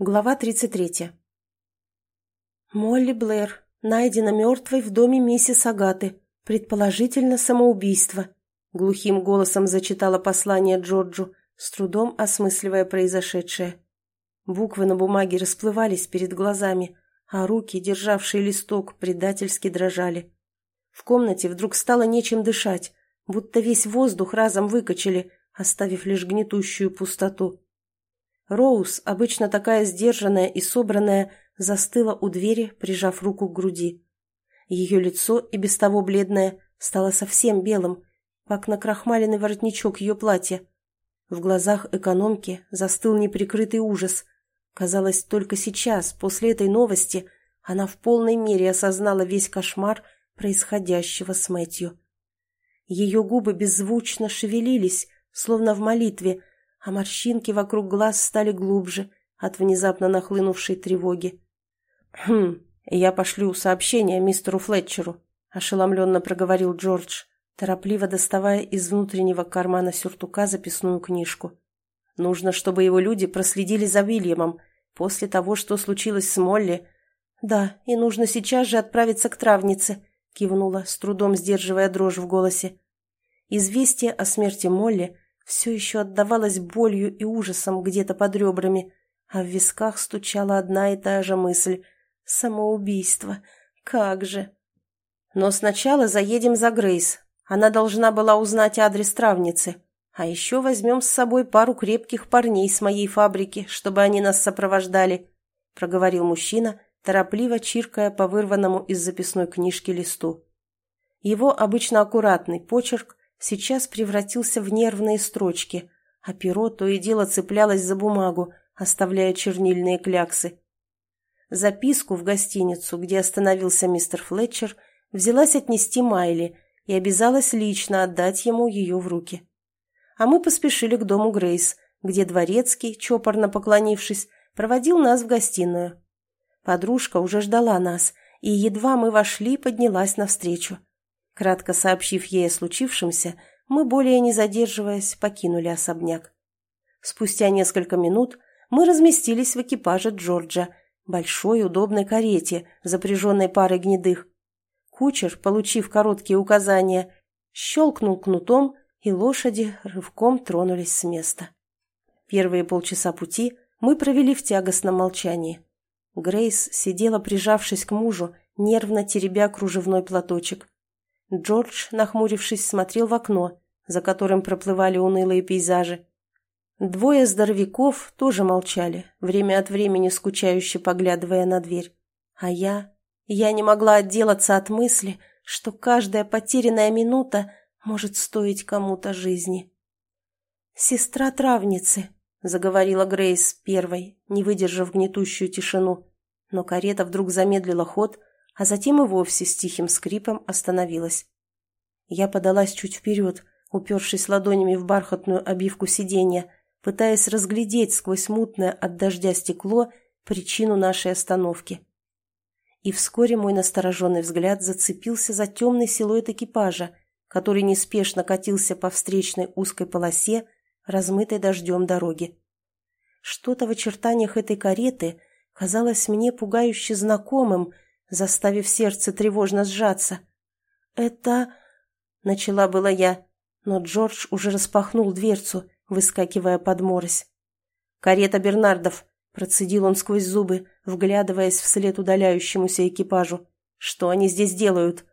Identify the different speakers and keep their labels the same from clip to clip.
Speaker 1: Глава 33. Молли Блэр найдена мертвой в доме миссис Агаты. Предположительно, самоубийство. Глухим голосом зачитала послание Джорджу, с трудом осмысливая произошедшее. Буквы на бумаге расплывались перед глазами, а руки, державшие листок, предательски дрожали. В комнате вдруг стало нечем дышать, будто весь воздух разом выкачали, оставив лишь гнетущую пустоту. Роуз, обычно такая сдержанная и собранная, застыла у двери, прижав руку к груди. Ее лицо, и без того бледное, стало совсем белым, как накрахмаленный воротничок ее платья. В глазах экономки застыл неприкрытый ужас. Казалось, только сейчас, после этой новости, она в полной мере осознала весь кошмар происходящего с Мэтью. Ее губы беззвучно шевелились, словно в молитве, а морщинки вокруг глаз стали глубже от внезапно нахлынувшей тревоги. «Хм, я пошлю сообщение мистеру Флетчеру», — ошеломленно проговорил Джордж, торопливо доставая из внутреннего кармана сюртука записную книжку. «Нужно, чтобы его люди проследили за Вильямом после того, что случилось с Молли». «Да, и нужно сейчас же отправиться к травнице», — кивнула, с трудом сдерживая дрожь в голосе. Известие о смерти Молли — все еще отдавалось болью и ужасом где-то под ребрами, а в висках стучала одна и та же мысль — самоубийство. Как же! Но сначала заедем за Грейс. Она должна была узнать адрес травницы. А еще возьмем с собой пару крепких парней с моей фабрики, чтобы они нас сопровождали, — проговорил мужчина, торопливо чиркая по вырванному из записной книжки листу. Его обычно аккуратный почерк сейчас превратился в нервные строчки, а перо то и дело цеплялось за бумагу, оставляя чернильные кляксы. Записку в гостиницу, где остановился мистер Флетчер, взялась отнести Майли и обязалась лично отдать ему ее в руки. А мы поспешили к дому Грейс, где дворецкий, чопорно поклонившись, проводил нас в гостиную. Подружка уже ждала нас, и едва мы вошли, поднялась навстречу. Кратко сообщив ей о случившемся, мы, более не задерживаясь, покинули особняк. Спустя несколько минут мы разместились в экипаже Джорджа, большой удобной карете, запряженной парой гнедых. Кучер, получив короткие указания, щелкнул кнутом, и лошади рывком тронулись с места. Первые полчаса пути мы провели в тягостном молчании. Грейс сидела, прижавшись к мужу, нервно теребя кружевной платочек. Джордж, нахмурившись, смотрел в окно, за которым проплывали унылые пейзажи. Двое здоровяков тоже молчали, время от времени скучающе поглядывая на дверь. А я... Я не могла отделаться от мысли, что каждая потерянная минута может стоить кому-то жизни. «Сестра травницы», — заговорила Грейс первой, не выдержав гнетущую тишину. Но карета вдруг замедлила ход, а затем и вовсе с тихим скрипом остановилась. Я подалась чуть вперед, упершись ладонями в бархатную обивку сиденья, пытаясь разглядеть сквозь мутное от дождя стекло причину нашей остановки. И вскоре мой настороженный взгляд зацепился за темный силуэт экипажа, который неспешно катился по встречной узкой полосе, размытой дождем дороги. Что-то в очертаниях этой кареты казалось мне пугающе знакомым, заставив сердце тревожно сжаться. «Это...» — начала была я, но Джордж уже распахнул дверцу, выскакивая под морось. «Карета Бернардов!» — процедил он сквозь зубы, вглядываясь вслед удаляющемуся экипажу. «Что они здесь делают?»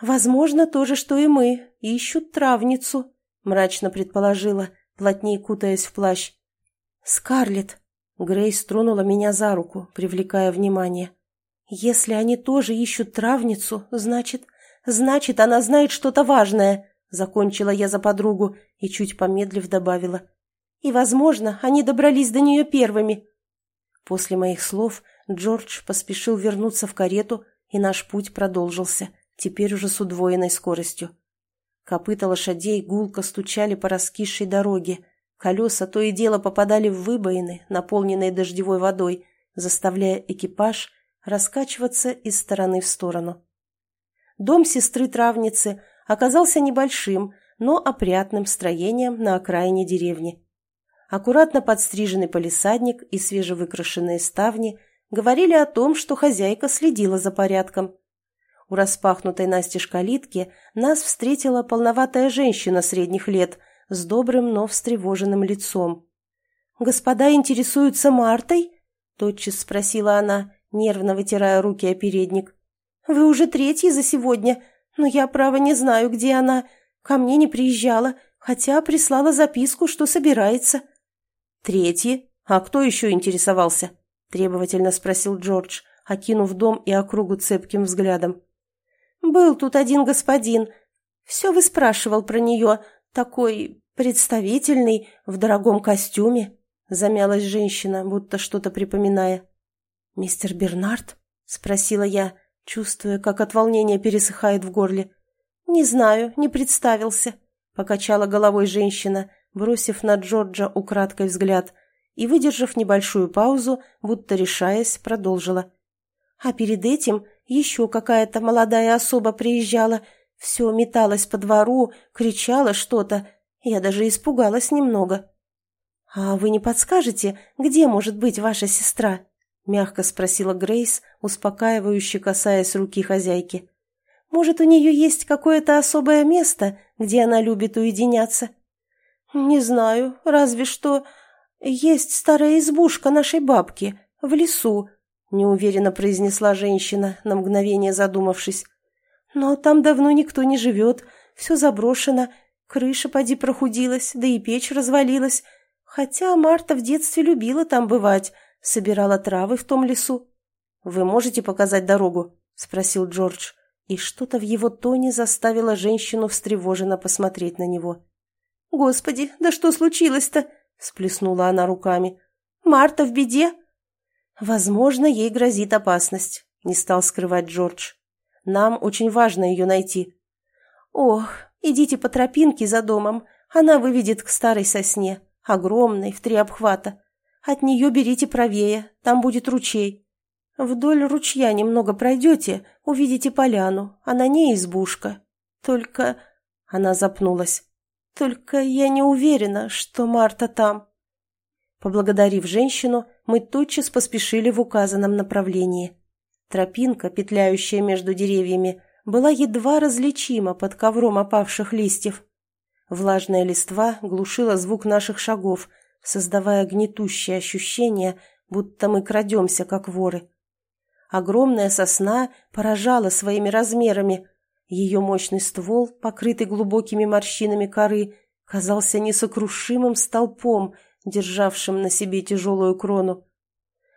Speaker 1: «Возможно, то же, что и мы. Ищут травницу», — мрачно предположила, плотнее кутаясь в плащ. «Скарлетт!» — Грейс тронула меня за руку, привлекая внимание. «Если они тоже ищут травницу, значит, значит, она знает что-то важное», — закончила я за подругу и, чуть помедлив, добавила. «И, возможно, они добрались до нее первыми». После моих слов Джордж поспешил вернуться в карету, и наш путь продолжился, теперь уже с удвоенной скоростью. Копыта лошадей гулко стучали по раскисшей дороге, колеса то и дело попадали в выбоины, наполненные дождевой водой, заставляя экипаж раскачиваться из стороны в сторону. Дом сестры-травницы оказался небольшим, но опрятным строением на окраине деревни. Аккуратно подстриженный полисадник и свежевыкрашенные ставни говорили о том, что хозяйка следила за порядком. У распахнутой настежь калитки нас встретила полноватая женщина средних лет с добрым, но встревоженным лицом. «Господа интересуются Мартой?» – тотчас спросила она, нервно вытирая руки о передник. «Вы уже третий за сегодня, но я, право, не знаю, где она. Ко мне не приезжала, хотя прислала записку, что собирается». «Третий? А кто еще интересовался?» – требовательно спросил Джордж, окинув дом и округу цепким взглядом. «Был тут один господин. Все выспрашивал про нее, такой представительный, в дорогом костюме», — замялась женщина, будто что-то припоминая. «Мистер Бернард?» — спросила я, чувствуя, как от волнения пересыхает в горле. «Не знаю, не представился», — покачала головой женщина, бросив на Джорджа украдкой взгляд и, выдержав небольшую паузу, будто решаясь, продолжила. «А перед этим еще какая-то молодая особа приезжала, все металась по двору, кричала что-то. Я даже испугалась немного. «А вы не подскажете, где может быть ваша сестра?» — мягко спросила Грейс, успокаивающе касаясь руки хозяйки. «Может, у нее есть какое-то особое место, где она любит уединяться?» «Не знаю, разве что... Есть старая избушка нашей бабки в лесу, неуверенно произнесла женщина, на мгновение задумавшись. «Но там давно никто не живет, все заброшено, крыша поди прохудилась, да и печь развалилась. Хотя Марта в детстве любила там бывать, собирала травы в том лесу». «Вы можете показать дорогу?» — спросил Джордж, и что-то в его тоне заставило женщину встревоженно посмотреть на него. «Господи, да что случилось-то?» — сплеснула она руками. «Марта в беде?» «Возможно, ей грозит опасность», — не стал скрывать Джордж. «Нам очень важно ее найти». «Ох, идите по тропинке за домом, она выведет к старой сосне, огромной, в три обхвата. От нее берите правее, там будет ручей. Вдоль ручья немного пройдете, увидите поляну, а на ней избушка. Только...» Она запнулась. «Только я не уверена, что Марта там». Поблагодарив женщину, мы тотчас поспешили в указанном направлении. Тропинка, петляющая между деревьями, была едва различима под ковром опавших листьев. Влажная листва глушила звук наших шагов, создавая гнетущее ощущение, будто мы крадемся, как воры. Огромная сосна поражала своими размерами. Ее мощный ствол, покрытый глубокими морщинами коры, казался несокрушимым столпом, державшим на себе тяжелую крону.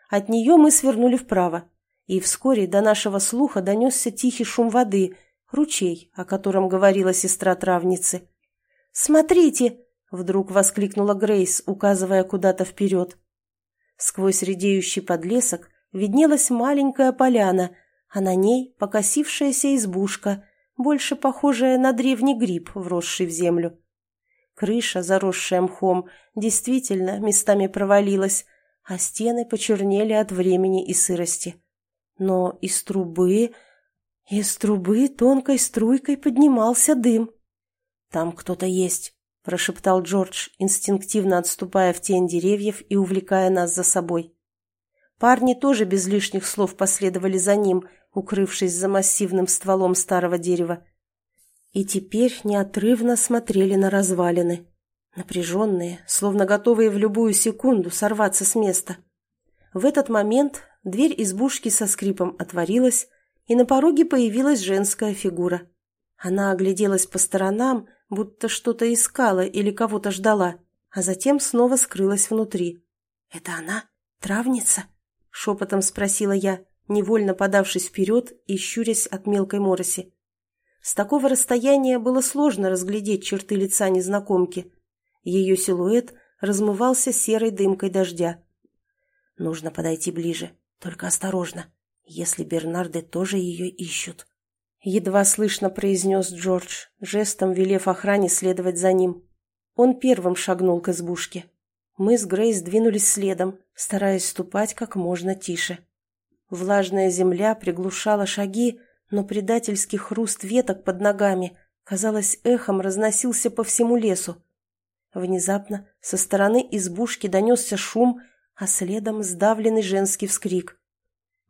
Speaker 1: От нее мы свернули вправо, и вскоре до нашего слуха донесся тихий шум воды, ручей, о котором говорила сестра травницы. «Смотрите!» — вдруг воскликнула Грейс, указывая куда-то вперед. Сквозь редеющий подлесок виднелась маленькая поляна, а на ней покосившаяся избушка, больше похожая на древний гриб, вросший в землю. Крыша, заросшая мхом, действительно местами провалилась, а стены почернели от времени и сырости. Но из трубы... Из трубы тонкой струйкой поднимался дым. «Там кто-то есть», — прошептал Джордж, инстинктивно отступая в тень деревьев и увлекая нас за собой. Парни тоже без лишних слов последовали за ним, укрывшись за массивным стволом старого дерева и теперь неотрывно смотрели на развалины, напряженные, словно готовые в любую секунду сорваться с места. В этот момент дверь избушки со скрипом отворилась, и на пороге появилась женская фигура. Она огляделась по сторонам, будто что-то искала или кого-то ждала, а затем снова скрылась внутри. «Это она? Травница?» — шепотом спросила я, невольно подавшись вперед и щурясь от мелкой мороси. С такого расстояния было сложно разглядеть черты лица незнакомки. Ее силуэт размывался серой дымкой дождя. Нужно подойти ближе, только осторожно, если Бернарды тоже ее ищут. Едва слышно произнес Джордж, жестом велев охране следовать за ним. Он первым шагнул к избушке. Мы с Грейс двинулись следом, стараясь ступать как можно тише. Влажная земля приглушала шаги, но предательский хруст веток под ногами, казалось, эхом разносился по всему лесу. Внезапно со стороны избушки донесся шум, а следом сдавленный женский вскрик.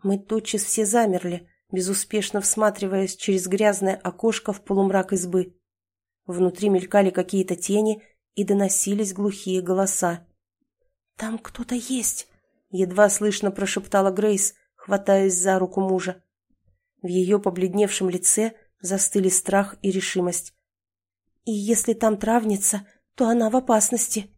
Speaker 1: Мы тотчас все замерли, безуспешно всматриваясь через грязное окошко в полумрак избы. Внутри мелькали какие-то тени и доносились глухие голоса. «Там кто-то есть!» — едва слышно прошептала Грейс, хватаясь за руку мужа. В ее побледневшем лице застыли страх и решимость. «И если там травница, то она в опасности»,